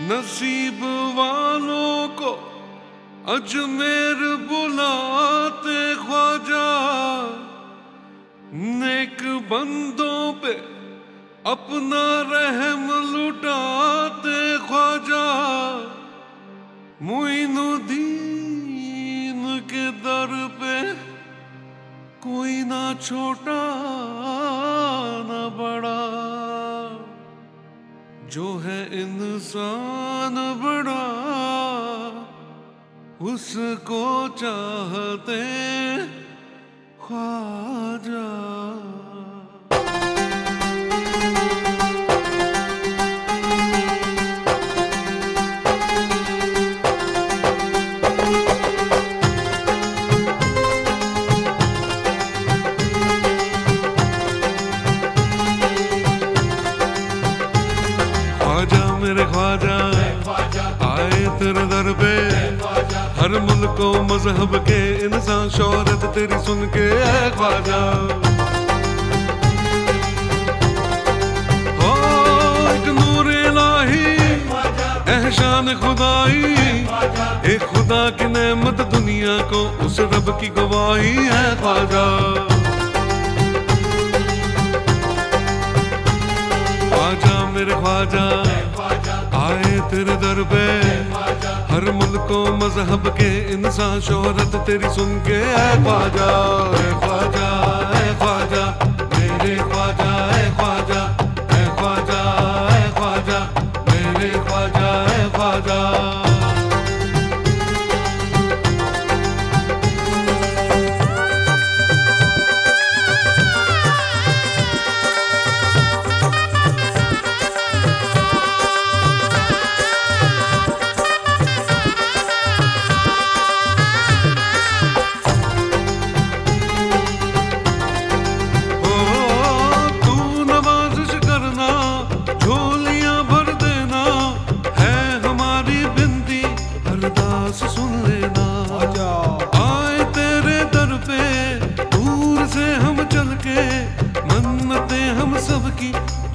नसीब वालों को अजमेर बुलाते ख्वाजा। नेक बंदों पे अपना रहम लुटाते ख्वाजा। मुइनुद्दीन के दर पे कोई ना छोटा जो है इंसान बड़ा उसको चाहते ख्वाजा। मेरे ख्वाजा, आए तेरे दर पे। हर मुल्क, मज़हब के इंसान, शोहरत तेरी सुन के है ख्वाजा इलाही एहसान खुदाई। एक खुदा की नेमत दुनिया को, उस रब की गवाही है ख्वाजा। ख्वाजा, मेरे ख्वाजा। दर पे। हर मुल्क को मज़हब के इंसान शोहरत तेरी सुन के ख्वाजा ख्वाजा।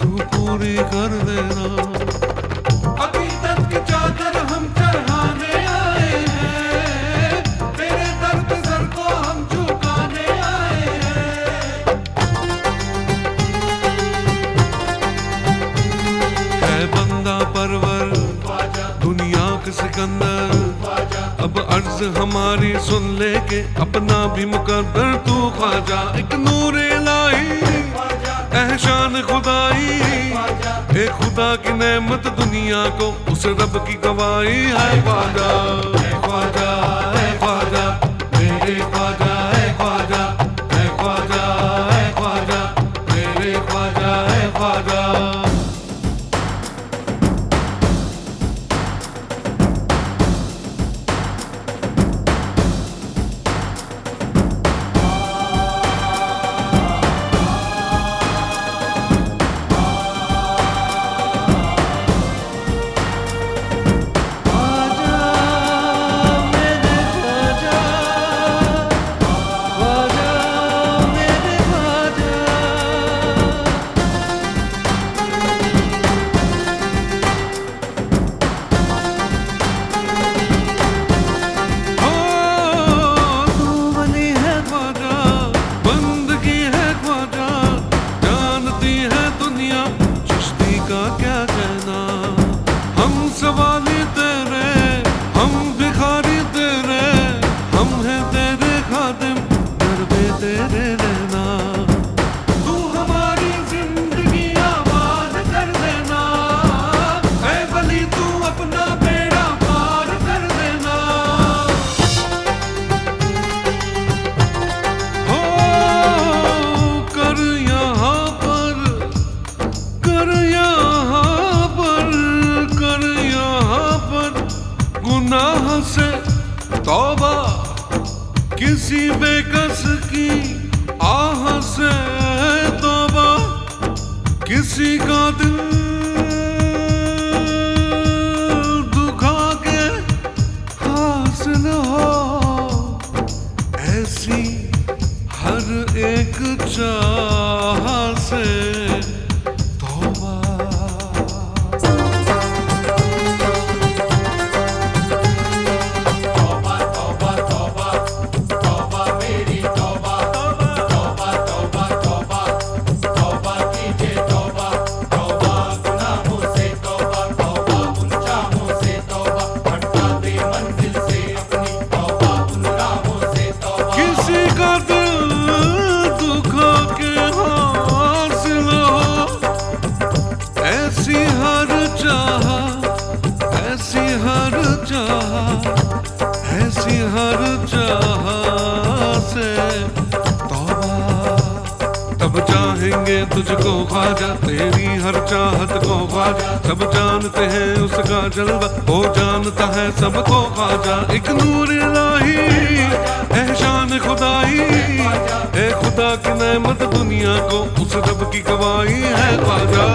तू पूरी कर देना। अकीदत की चादर हम चढ़ाने आए हैं। तेरे दर पे सर को हम झुकाने आए हैं। है बंदा परवर दुनिया के सिकंदर। अब अर्ज़ हमारी सुन ले के अपना भी मुकद्दर तू ख्वाजा। एक नूर एहसान खुदाई। है खुदा की नेमत दुनिया को, उस रब की गवाही है। ख्वाजा ख्वाजा रहना तू हमारी ज़िंदगी आबाद कर देना। तू अपना कर देना। हो, कर यहाँ पर, कर यहाँ पर, कर यहाँ पर। गुनाह से तौबा, किसी बेकस की आह से तोबा किसी का दिल तब। चाहेंगे तुझको खाजा तेरी हर चाहत को ख्वाजा। सब जानते हैं उसका जलवा, वो जानता है सबको खाजा एक नूर लाही है खुदाई। है खुदा की नमत दुनिया को, उस रब की गवाही है बाजा